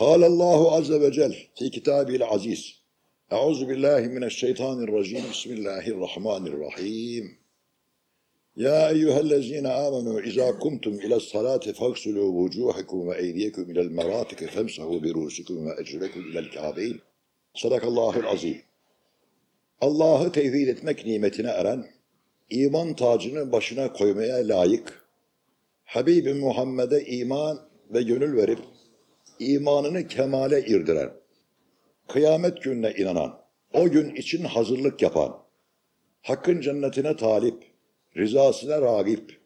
Allahu Azze ve Cel fi kitabil aziz. Euzu billahi mineşşeytanirracim. Bismillahirrahmanirrahim. Ya eyyühellezine amenu izâ kumtum ile salati faksulu vucuhakum ve eydiyekum ilel meratike femsahu birusikum ve ecrekum ilel kâbeyn. Sadakallahul azim. Allah'ı tevhid etmek nimetine eren, iman tacını başına koymaya layık, Habibi Muhammed'e iman ve gönül verip imanını kemale irdiren, kıyamet gününe inanan, o gün için hazırlık yapan, Hakk'ın cennetine talip, rızasına ragip,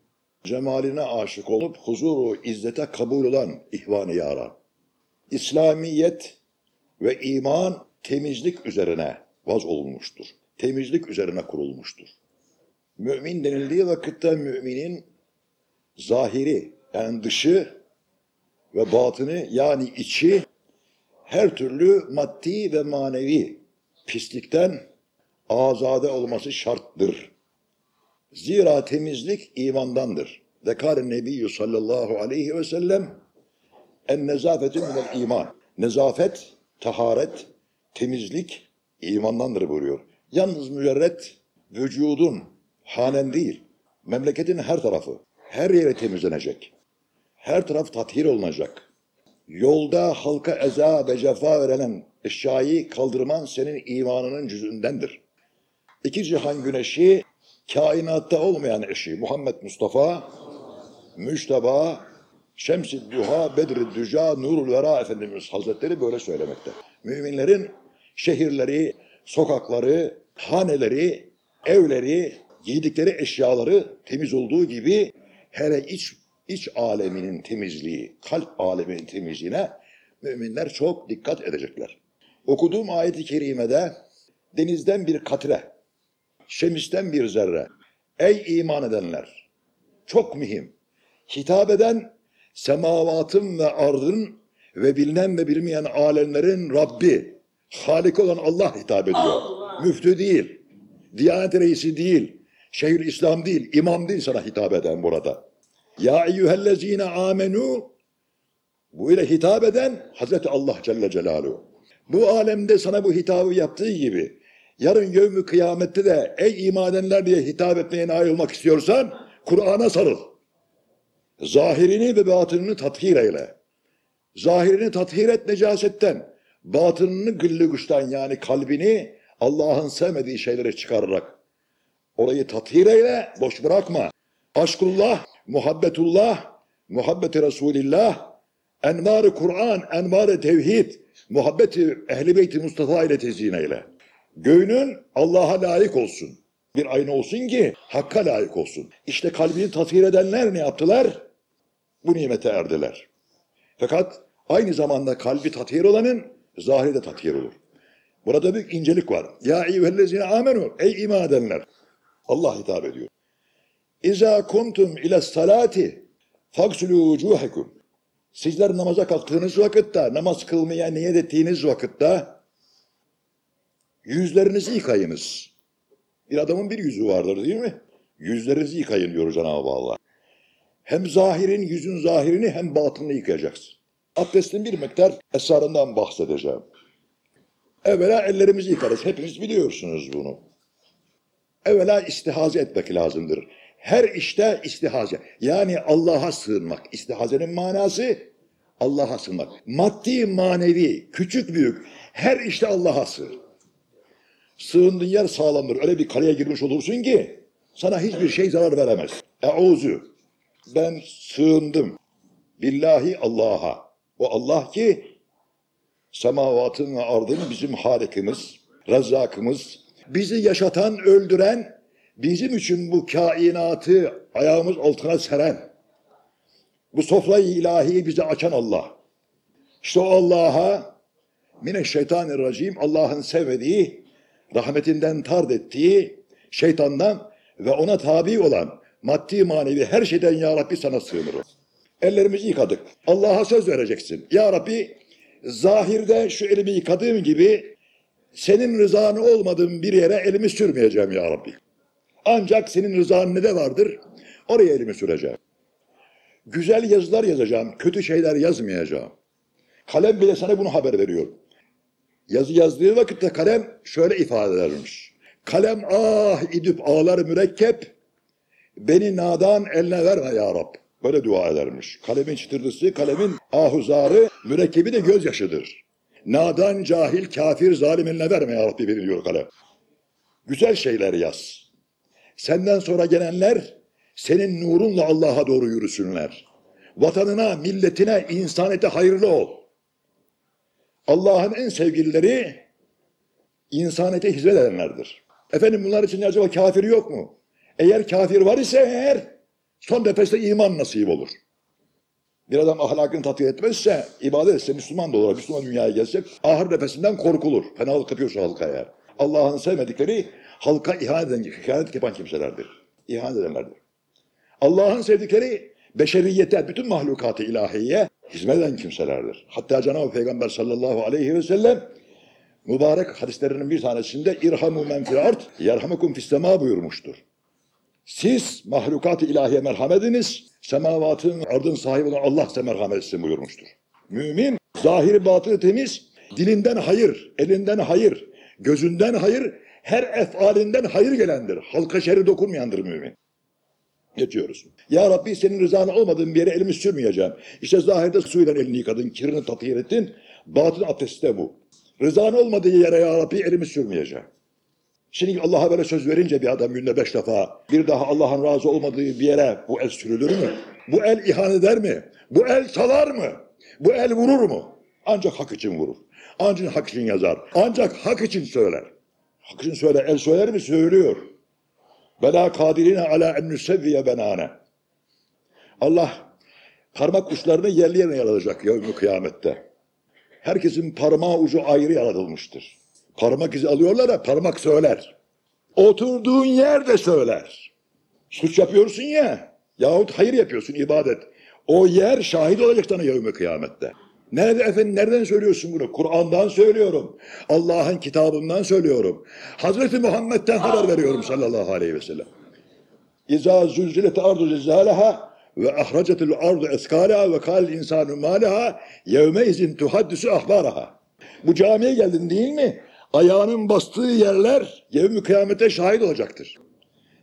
cemaline aşık olup huzuru, izzete kabul olan ihvan-ı yaran. İslamiyet ve iman temizlik üzerine vaz olunmuştur. Temizlik üzerine kurulmuştur. Mümin denildiği vakitte müminin zahiri yani dışı ve batını yani içi her türlü maddi ve manevi pislikten azade olması şarttır. Zira temizlik imandandır. Zekâr-ı Nebiyyü sallallahu aleyhi ve sellem en nezafetü minel iman. Nezafet, taharet, temizlik imandandır buyuruyor. Yalnız mücerret vücudun, hanen değil, memleketin her tarafı, her yere temizlenecek. Her taraf tathir olunacak. Yolda halka eza ve cefa verilen eşyayı kaldırman senin imanının cüzündendir. İki cihan güneşi, kainatta olmayan eşi Muhammed Mustafa, Müşteba, Şems-i Duha, Bedr-i Düca, Nurul Vera Efendimiz Hazretleri böyle söylemekte. Müminlerin şehirleri, sokakları, haneleri, evleri, giydikleri eşyaları temiz olduğu gibi hele iç, iç aleminin temizliği, kalp aleminin temizliğine müminler çok dikkat edecekler. Okuduğum ayet-i kerimede denizden bir katre, şemisten bir zerre. Ey iman edenler! Çok mühim. Hitap eden semavatın ve ardın ve bilinen ve bilmeyen alemlerin Rabbi, Halik olan Allah hitap ediyor. Müftü değil, Diyanet reisi değil, Şehir İslam değil, imam değil sana hitap eden burada. Ya eyyühellezine amenu bu ile hitap eden Hazreti Allah Celle Celaluhu. Bu alemde sana bu hitabı yaptığı gibi yarın yevmü kıyamette de ey iman edenler diye hitap etmeye nail olmak istiyorsan Kur'an'a sarıl. Zahirini ve batınını tathir eyle. Zahirini tathir et necasetten. Batınını gıllı güçten yani kalbini Allah'ın sevmediği şeylere çıkararak orayı tathir eyle, boş bırakma. Aşkullah, muhabbetullah, muhabbeti Resulillah, envar-ı Kur'an, envar-ı tevhid, muhabbeti ehli beyti Mustafa ile tezyin eyle. Göğünün Allah'a layık olsun. Bir ayna olsun ki Hakk'a layık olsun. İşte kalbini tathir edenler ne yaptılar? Bu nimete erdiler. Fakat aynı zamanda kalbi tathir olanın zahiri de tathir olur. Burada büyük incelik var. Ya eyyühellezine amenu. Ey iman edenler. Allah hitap ediyor. İza kuntum ile salati faksulu vucuhekum. Sizler namaza kalktığınız vakitte, namaz kılmaya niyet ettiğiniz vakitte yüzlerinizi yıkayınız. Bir adamın bir yüzü vardır değil mi? Yüzlerinizi yıkayın diyor Cenab-ı Allah. Hem zahirin, yüzün zahirini hem batınını yıkayacaksın. Abdestin bir miktar esrarından bahsedeceğim. Evvela ellerimizi yıkarız. Hepiniz biliyorsunuz bunu. Evvela istihaze etmek lazımdır. Her işte istihaze. Yani Allah'a sığınmak. İstihazenin manası Allah'a sığınmak. Maddi, manevi, küçük büyük her işte Allah'a sığın. Sığındığın yer sağlamdır. Öyle bir kaleye girmiş olursun ki sana hiçbir şey zarar veremez. Euzu. Ben sığındım. Billahi Allah'a. O Allah ki semavatın ve ardın bizim halikimiz, rezzakımız, bizi yaşatan, öldüren, bizim için bu kainatı ayağımız altına seren, bu sofrayı ilahiyi bize açan Allah. İşte o Allah'a mineşşeytanirracim Allah'ın sevmediği, rahmetinden tard ettiği şeytandan ve ona tabi olan maddi manevi her şeyden Ya Rabbi sana sığınırım. Ellerimizi yıkadık. Allah'a söz vereceksin. Ya Rabbi zahirde şu elimi yıkadığım gibi senin rızanı olmadığım bir yere elimi sürmeyeceğim ya Rabbi. Ancak senin rızan ne de vardır? Oraya elimi süreceğim. Güzel yazılar yazacağım, kötü şeyler yazmayacağım. Kalem bile sana bunu haber veriyor. Yazı yazdığı vakitte kalem şöyle ifade edermiş. Kalem ah idip ağlar mürekkep, beni nadan eline verme ya Rab. Böyle dua edermiş. Kalemin çıtırdısı, kalemin ahuzarı, mürekkebi de gözyaşıdır. Nadan, cahil, kafir, zalim eline verme ya Rabbi diyor kalem. Güzel şeyler yaz. Senden sonra gelenler senin nurunla Allah'a doğru yürüsünler. Vatanına, milletine, insanete hayırlı ol. Allah'ın en sevgilileri insanete hizmet edenlerdir. Efendim bunlar için acaba kafir yok mu? Eğer kafir var ise eğer son nefeste iman nasip olur. Bir adam ahlakını tatbik etmezse, ibadet etse, Müslüman da olur, Müslüman dünyaya gelsek, ahir nefesinden korkulur. Fenalık yapıyorsa halka eğer. Allah'ın sevmedikleri halka ihanet eden, ihanet yapan kimselerdir. İhanet edenlerdir. Allah'ın sevdikleri beşeriyete, bütün mahlukatı ilahiye hizmet eden kimselerdir. Hatta Cenab-ı Peygamber sallallahu aleyhi ve sellem mübarek hadislerinin bir tanesinde irhamu men fil ard yerhamukum fis buyurmuştur. Siz mahlukat-ı ilahiye merhamet ediniz, semavatın, ardın sahibi olan Allah size merhamet etsin buyurmuştur. Mümin, zahiri batını temiz, dilinden hayır, elinden hayır, gözünden hayır, her efalinden hayır gelendir. Halka şerri dokunmayandır mümin. Geçiyoruz. Ya Rabbi senin rızanı olmadığın bir yere elimi sürmeyeceğim. İşte zahirde suyla elini yıkadın, kirini tatihir ettin. Batın abdesti de bu. Rızan olmadığı yere ya Rabbi elimi sürmeyeceğim. Şimdi Allah'a böyle söz verince bir adam günde beş defa bir daha Allah'ın razı olmadığı bir yere bu el sürülür mü? Bu el ihanet eder mi? Bu el çalar mı? Bu el vurur mu? Ancak hak için vurur. Ancak hak için yazar. Ancak hak için söyler. Hak için söyler. El söyler mi? Söylüyor. Bela kadirine ala en nüsevviye benane. Allah parmak uçlarını yerli yerine yaratacak yevmi kıyamette. Herkesin parmağı ucu ayrı yaratılmıştır. Parmak izi alıyorlar da parmak söyler. Oturduğun yerde söyler. Suç yapıyorsun ya yahut hayır yapıyorsun ibadet. O yer şahit olacak sana yevmi kıyamette. Nerede efendim nereden söylüyorsun bunu? Kur'an'dan söylüyorum. Allah'ın kitabından söylüyorum. Hazreti Muhammed'den haber veriyorum sallallahu aleyhi ve sellem. İza zülzilet ardu zilzalaha ve ahracetil ardu eskalaha ve kal insanu malaha yevme izin tuhaddisu ahbaraha. Bu camiye geldin değil mi? Ayağının bastığı yerler yevmi kıyamete şahit olacaktır.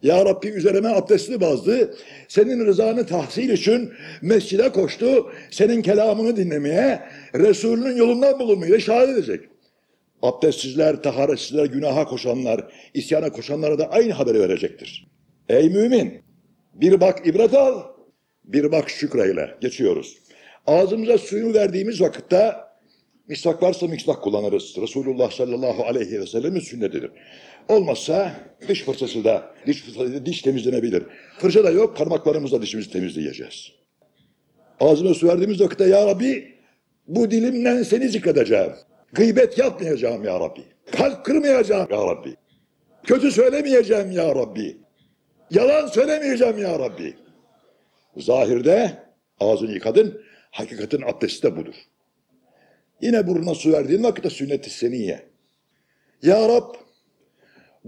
Ya Rabbi üzerime abdestli bazdı. Senin rızanı tahsil için mescide koştu. Senin kelamını dinlemeye, Resulünün yolundan bulunmayı şahit edecek. Abdestsizler, taharetsizler, günaha koşanlar, isyana koşanlara da aynı haberi verecektir. Ey mümin! Bir bak ibret al, bir bak şükreyle. Geçiyoruz. Ağzımıza suyu verdiğimiz vakitte misvak varsa misvak kullanırız. Resulullah sallallahu aleyhi ve sellemin sünnetidir. Olmazsa diş fırçası da, diş fırçası diş temizlenebilir. Fırça da yok, parmaklarımızla dişimizi temizleyeceğiz. Ağzıma su verdiğimiz vakitte ya Rabbi bu dilimle seni zikredeceğim. Gıybet yapmayacağım ya Rabbi. Kalp kırmayacağım ya Rabbi. Kötü söylemeyeceğim ya Rabbi. Yalan söylemeyeceğim ya Rabbi. Zahirde ağzını yıkadın, hakikatin abdesti de budur. Yine burnuna su verdiğin vakitte sünnet-i seniye. Ya Rab,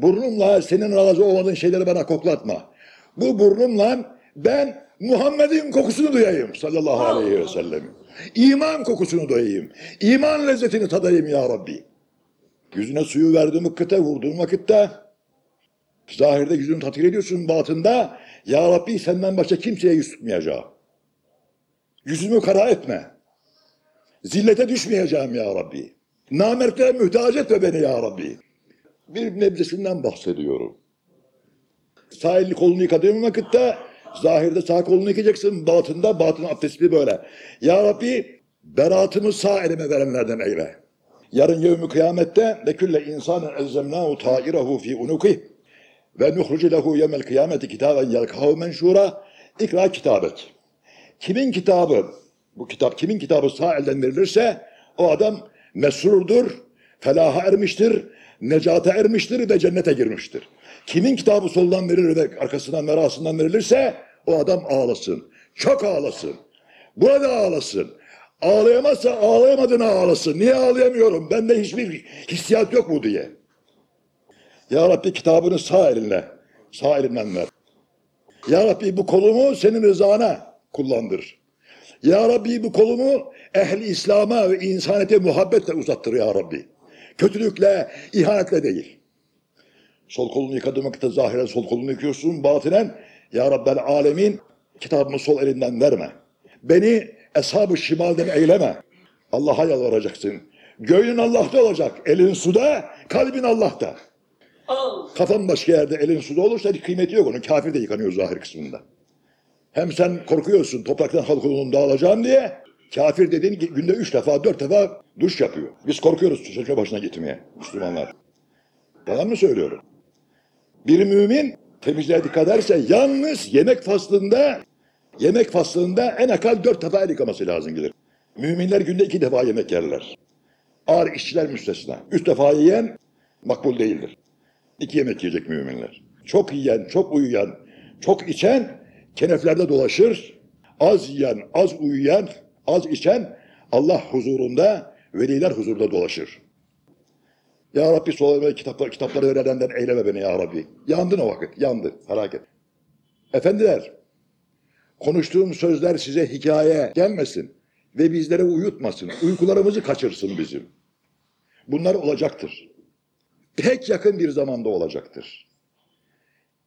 burnumla senin razı olmadığın şeyleri bana koklatma. Bu burnumla ben Muhammed'in kokusunu duyayım sallallahu aleyhi ve sellem. İman kokusunu duyayım. İman lezzetini tadayım ya Rabbi. Yüzüne suyu verdiğim vakitte, vurduğum vakitte zahirde yüzünü tatil ediyorsun batında. Ya Rabbi senden başka kimseye yüz tutmayacağım. Yüzümü kara etme. Zillete düşmeyeceğim ya Rabbi. Namertlere mühtaç etme beni ya Rabbi. Bir nebzesinden bahsediyorum. Sağ kolunu yıkadığın vakitte zahirde sağ kolunu yıkayacaksın. Batında batın abdestli böyle. Ya Rabbi beratımı sağ elime verenlerden eyle. Yarın yevmi kıyamette ve külle insanın elzemnahu ta'irehu fi unuki ve nuhrucu lehu yevmel kıyameti kitaben yelkahu menşura ikra kitabet. Kimin kitabı, bu kitap kimin kitabı sağ elden verilirse o adam mesrurdur, felaha ermiştir, necata ermiştir ve cennete girmiştir. Kimin kitabı soldan verilir ve arkasından merasından verilirse o adam ağlasın. Çok ağlasın. Burada ağlasın. Ağlayamazsa ağlayamadığına ağlasın. Niye ağlayamıyorum? Bende hiçbir hissiyat yok mu diye. Ya Rabbi kitabını sağ elinle, sağ elimden ver. Ya Rabbi bu kolumu senin rızana kullandır. Ya Rabbi bu kolumu ehli İslam'a ve insaniyete muhabbetle uzattır ya Rabbi. Kötülükle, ihanetle değil. Sol kolunu yıkadığın vakitte zahiren sol kolunu yıkıyorsun, batinen Ya Rabbel Alemin kitabımı sol elinden verme. Beni eshab-ı şimalden eyleme. Allah'a yalvaracaksın. Göğün Allah'ta olacak. Elin suda, kalbin Allah'ta. Kafan başka yerde elin suda olursa kıymeti yok onun. Kafir de yıkanıyor zahir kısmında. Hem sen korkuyorsun topraktan halkının dağılacağım diye. Kafir dediğin günde üç defa, dört defa duş yapıyor. Biz korkuyoruz çocuk başına gitmeye Müslümanlar. Yalan mı söylüyorum? Bir mümin temizliğe dikkat ederse yalnız yemek faslında yemek faslında en akal dört defa el yıkaması lazım gelir. Müminler günde iki defa yemek yerler. Ağır işçiler müstesna. Üç defa yiyen makbul değildir. İki yemek yiyecek müminler. Çok yiyen, çok uyuyan, çok içen keneflerde dolaşır. Az yiyen, az uyuyan, az içen Allah huzurunda, veliler huzurunda dolaşır. Ya Rabbi sol kitaplar, kitapları öğrenenden eyleme beni ya Rabbi. Yandın o vakit, yandı, felaket. Efendiler, konuştuğum sözler size hikaye gelmesin ve bizlere uyutmasın. Uykularımızı kaçırsın bizim. Bunlar olacaktır. Pek yakın bir zamanda olacaktır.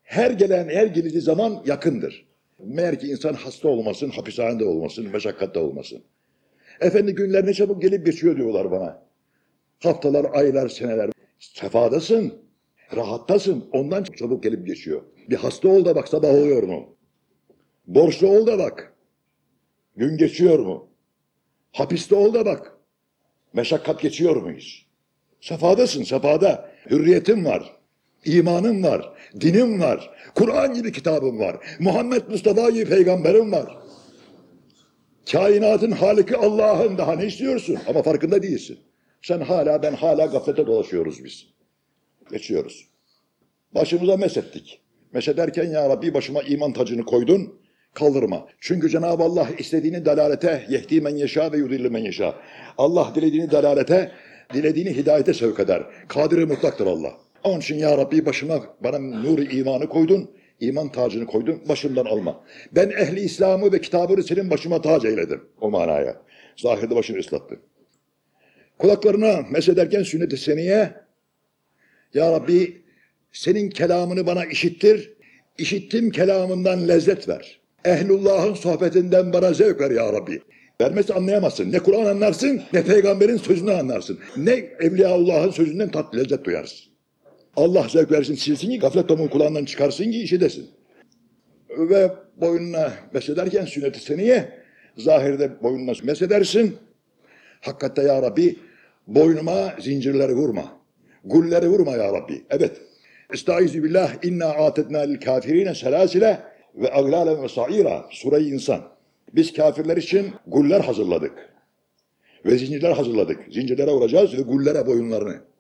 Her gelen, her geldiği zaman yakındır. Meğer ki insan hasta olmasın, hapishanede olmasın, meşakkatte olmasın. Efendi günler ne çabuk gelip geçiyor diyorlar bana. Haftalar, aylar, seneler. Sefadasın, rahattasın. Ondan çabuk gelip geçiyor. Bir hasta ol da bak sabah oluyor mu? Borçlu ol da bak. Gün geçiyor mu? Hapiste ol da bak. Meşakkat geçiyor muyuz? Sefadasın, sefada. Hürriyetin var. İmanın var. Dinim var. Kur'an gibi kitabım var. Muhammed Mustafa gibi peygamberim var. Kainatın haliki Allah'ın daha ne istiyorsun? Ama farkında değilsin. Sen hala ben hala gaflete dolaşıyoruz biz. Geçiyoruz. Başımıza mesettik. Mesederken ya Rabbi başıma iman tacını koydun. Kaldırma. Çünkü Cenab-ı Allah istediğini dalalete yehdi men yeşâ ve yudilli men yeşâ. Allah dilediğini dalalete, dilediğini hidayete sevk eder. Kadiri mutlaktır Allah. Onun için ya Rabbi başıma bana nuru imanı koydun. iman tacını koydun. Başımdan alma. Ben ehli İslam'ı ve kitabını senin başıma tac eyledim. O manaya. Zahirde başını ıslattı. Kulaklarına mesederken sünnet-i seniye Ya Rabbi senin kelamını bana işittir. İşittim kelamından lezzet ver. Ehlullah'ın sohbetinden bana zevk ver ya Rabbi. Vermesi anlayamazsın. Ne Kur'an anlarsın ne peygamberin sözünü anlarsın. Ne Evliyaullah'ın sözünden tat lezzet duyarsın. Allah zevk versin silsin ki gaflet tomun kulağından çıkarsın ki işi desin. Ve boynuna mesederken sünnet-i seniye zahirde boynuna mesedersin. Hakikatte ya Rabbi boynuma zincirleri vurma. Gulleri vurma ya Rabbi. Evet. Estaizu billah inna atetna lil kafirine selasile ve aglalen ve saira. Sure-i insan. Biz kafirler için guller hazırladık. Ve zincirler hazırladık. Zincirlere vuracağız ve gullere boyunlarını.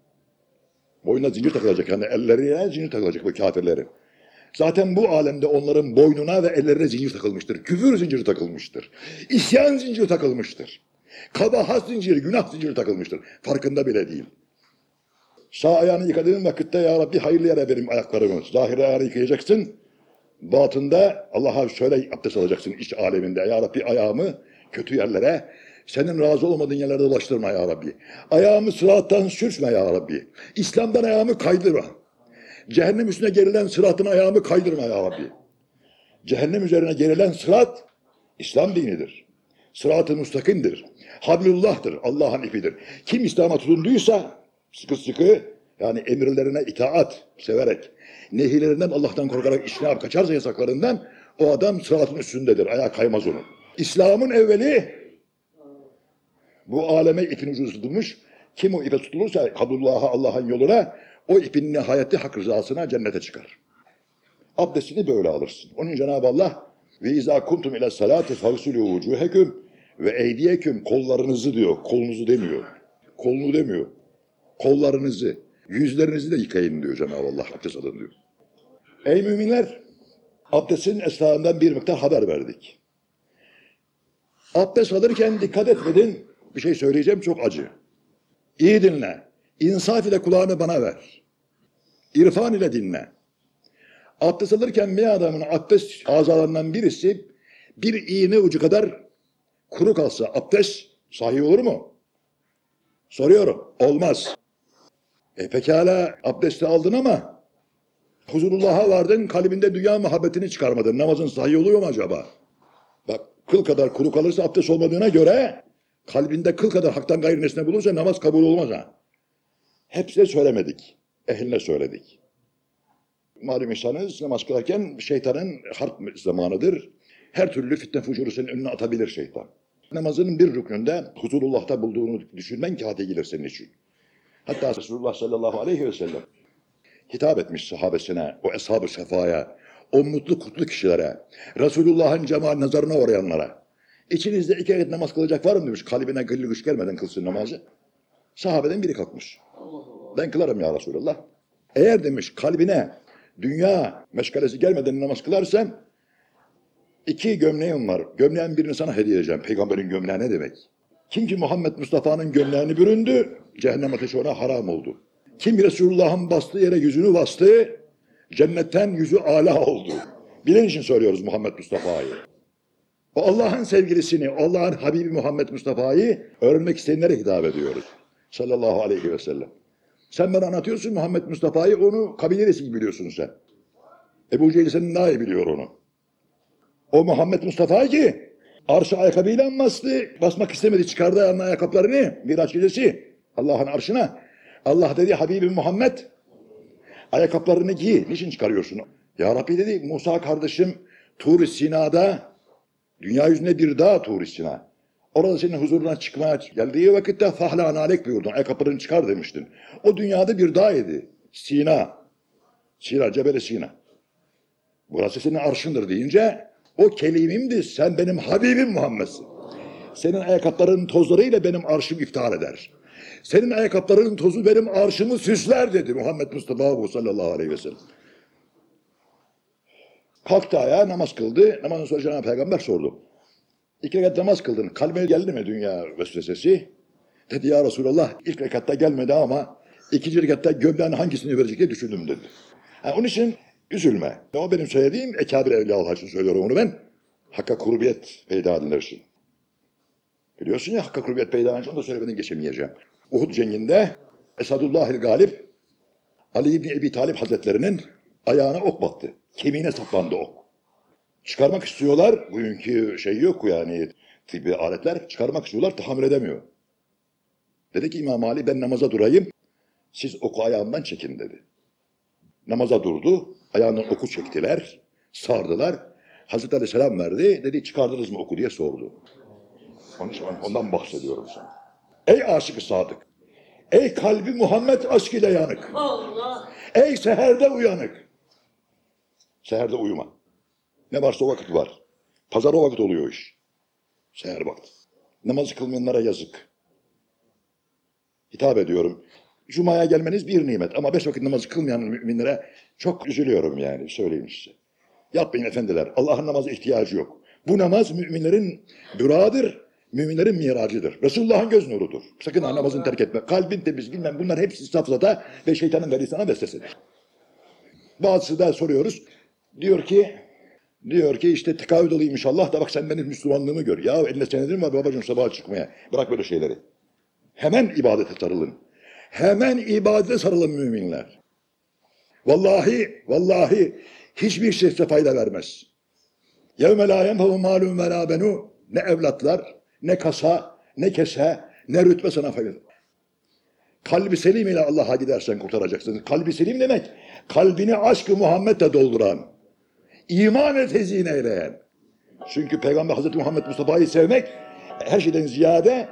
Boynuna zincir takılacak. Yani ellerine zincir takılacak bu kafirlerin. Zaten bu alemde onların boynuna ve ellerine zincir takılmıştır. Küfür zinciri takılmıştır. İsyan zinciri takılmıştır. Kabahat zinciri, günah zinciri takılmıştır. Farkında bile değil. Sağ ayağını yıkadığın vakitte ya Rabbi hayırlı yere benim ayaklarımı. Zahire ayağını yıkayacaksın. Batında Allah'a şöyle abdest alacaksın iç aleminde. Ya Rabbi ayağımı kötü yerlere, senin razı olmadığın yerlere ulaştırma ya Rabbi. Ayağımı sırattan sürçme ya Rabbi. İslam'dan ayağımı kaydırma. Cehennem üstüne gerilen sıratın ayağımı kaydırma ya Rabbi. Cehennem üzerine gerilen sırat İslam dinidir. Sırat-ı müstakimdir. Hablullah'tır. Allah'ın ipidir. Kim İslam'a tutunduysa sıkı sıkı yani emirlerine itaat severek nehirlerinden Allah'tan korkarak işnap kaçarsa yasaklarından o adam sıratın üstündedir. Ayağa kaymaz onun. İslam'ın evveli bu aleme ipin ucu tutulmuş. Kim o ipe tutulursa kabullah'a Allah'ın yoluna o ipin nihayeti hak rızasına cennete çıkar. Abdestini böyle alırsın. Onun Cenab-ı Allah ve izâ kuntum ile salâti fagsulû vücûheküm ve eydiyeküm kollarınızı diyor. Kolunuzu demiyor. Kolunu demiyor. Kollarınızı, yüzlerinizi de yıkayın diyor Cenab-ı Allah. Abdest alın diyor. Ey müminler! Abdestin esnasından bir miktar haber verdik. Abdest alırken dikkat etmedin. Bir şey söyleyeceğim çok acı. İyi dinle. İnsaf ile kulağını bana ver. İrfan ile dinle. Abdest alırken bir adamın abdest azalarından birisi bir iğne ucu kadar kuru kalsa abdest Sahih olur mu? Soruyorum. Olmaz. E pekala abdesti aldın ama huzurullah'a vardın kalbinde dünya muhabbetini çıkarmadın. Namazın sahih oluyor mu acaba? Bak kıl kadar kuru kalırsa abdest olmadığına göre kalbinde kıl kadar haktan gayrı nesne bulursa namaz kabul olmaz ha. Hepsine söylemedik. Ehline söyledik. Malum insanız namaz kılarken şeytanın harp zamanıdır. Her türlü fitne fucuru senin önüne atabilir şeytan. Namazın bir rüknünde huzurullah'ta bulduğunu düşünmen kâhate gelir senin için. Hatta Resulullah sallallahu aleyhi ve sellem hitap etmiş sahabesine, o eshab-ı sefaya, o mutlu kutlu kişilere, Resulullah'ın cemal nazarına uğrayanlara. İçinizde iki ayet namaz kılacak var mı demiş, kalbine gıllı güç gelmeden kılsın namazı. Sahabeden biri kalkmış. Ben kılarım ya Resulullah. Eğer demiş kalbine dünya meşgalesi gelmeden namaz kılarsan iki gömleğim var. Gömleğin birini sana hediye edeceğim. Peygamberin gömleği ne demek? Kim ki Muhammed Mustafa'nın gömleğini büründü, cehennem ateşi ona haram oldu. Kim Resulullah'ın bastığı yere yüzünü bastı, cennetten yüzü ala oldu. Bilen için söylüyoruz Muhammed Mustafa'yı. Allah'ın sevgilisini, Allah'ın Habibi Muhammed Mustafa'yı öğrenmek isteyenlere hitap ediyoruz. Sallallahu aleyhi ve sellem. Sen bana anlatıyorsun Muhammed Mustafa'yı, onu kabilesi gibi biliyorsun sen. Ebu Cehil senin daha iyi biliyor onu. O Muhammed Mustafa ki arşı ayakkabıyla bastı. Basmak istemedi. Çıkardı ayağının ayakkabılarını Miraç gecesi Allah'ın arşına. Allah dedi Habibi Muhammed ayakkabılarını giy. Niçin çıkarıyorsun? Ya Rabbi dedi Musa kardeşim Tur-i Sina'da dünya yüzünde bir dağ Tur-i Sina. Orada senin huzuruna çıkmaya geldiği vakitte fahla nalek buyurdun. Ayakkabılarını çıkar demiştin. O dünyada bir dağ idi. Sina. Sina, Cebeli Sina. Burası senin arşındır deyince o kelimimdi sen benim Habibim Muhammed'sin. Senin ayakkabılarının tozlarıyla benim arşım iftihar eder. Senin ayakkabılarının tozu benim arşımı süsler dedi Muhammed Mustafa bu sallallahu aleyhi ve sellem. Kalktı ayağa namaz kıldı. Namazın sonra Cenab-ı Peygamber sordu. İki rekat namaz kıldın. Kalbine geldi mi dünya vesvesesi? Dedi ya Resulallah ilk rekatta gelmedi ama ikinci rekatta gömleğin hangisini verecek diye düşündüm dedi. Ha, onun için üzülme. O benim söylediğim ekabir evliyaullah için söylüyorum onu ben. Hakka kurbiyet peyda edilir için. Biliyorsun ya hakka kurbiyet peyda edilir onu da söylemeden geçemeyeceğim. Uhud cenginde Esadullahil Galip Ali İbni Ebi Talip Hazretlerinin ayağına ok battı. Kemiğine saplandı ok. Çıkarmak istiyorlar. Bugünkü şey yok yani tıbbi aletler. Çıkarmak istiyorlar tahammül edemiyor. Dedi ki İmam Ali ben namaza durayım. Siz oku ayağımdan çekin dedi. Namaza durdu. Ayağından oku çektiler. Sardılar. Hazreti Ali selam verdi. Dedi çıkardınız mı oku diye sordu. Onun için ondan bahsediyorum sana. Ey aşık sadık. Ey kalbi Muhammed aşk ile yanık. Allah. Ey seherde uyanık. Seherde uyuma. Ne varsa o vakit var. Pazar o vakit oluyor iş. Seher vakti. Namazı kılmayanlara yazık. Hitap ediyorum. Cuma'ya gelmeniz bir nimet ama beş vakit namazı kılmayan müminlere çok üzülüyorum yani söyleyeyim size. Yapmayın efendiler. Allah'ın namaza ihtiyacı yok. Bu namaz müminlerin duradır, müminlerin miracıdır. Resulullah'ın göz nurudur. Sakın ha namazını terk etme. Kalbin temiz bilmem bunlar hepsi safsata ve şeytanın verdiği sana vesvesidir. Bazısı da soruyoruz. Diyor ki diyor ki işte tekavüd olayım inşallah da bak sen benim Müslümanlığımı gör. Ya eline senedir var babacığım sabaha çıkmaya. Bırak böyle şeyleri. Hemen ibadete sarılın. Hemen ibadete sarılın müminler. Vallahi, vallahi hiçbir şey size fayda vermez. يَوْمَ لَا يَنْفَوْ مَالٌ وَلَا بَنُوا Ne evlatlar, ne kasa, ne kese, ne rütbe sana fayda. Kalbi selim ile Allah'a gidersen kurtaracaksın. Kalbi selim demek, kalbini aşkı Muhammed'le dolduran, iman et hezine. Çünkü Peygamber Hazreti Muhammed Mustafa'yı sevmek her şeyden ziyade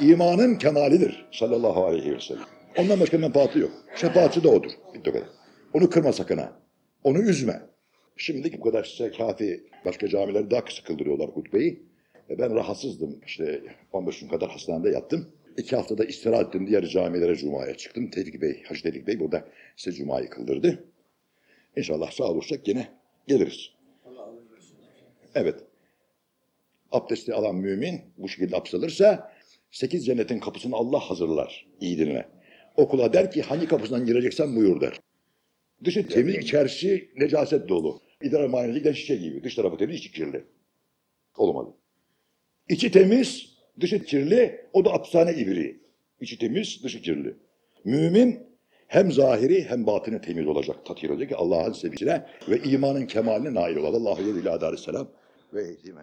imanın kemalidir sallallahu aleyhi ve sellem. Ondan başka menfaati yok. Şefaatçi de odur. Onu kırma sakın ha. Onu üzme. Şimdilik bu kadar size kafi. Başka camileri daha kısa kıldırıyorlar hutbeyi. E ben rahatsızdım. İşte 15 gün kadar hastanede yattım. İki haftada istirahat ettim. Diğer camilere Cuma'ya çıktım. Tevfik Bey, Hacı Tevfik Bey burada size Cuma'yı kıldırdı. İnşallah sağ olursak yine geliriz. Evet. Abdesti alan mümin bu şekilde abdest sekiz cennetin kapısını Allah hazırlar. İyi dinle. Okula der ki hangi kapısından gireceksen buyur der. Dışı temiz, içerisi necaset dolu. İdrar giden şişe gibi. Dış tarafı temiz, içi kirli. Olmadı. İçi temiz, dışı kirli, o da hapishane ibri. İçi temiz, dışı kirli. Mümin hem zahiri hem batını temiz olacak, tatir olacak ki Allah'ın sevgisine ve imanın kemaline nail olacak. Allahu yedil aleyhisselam ve ehdi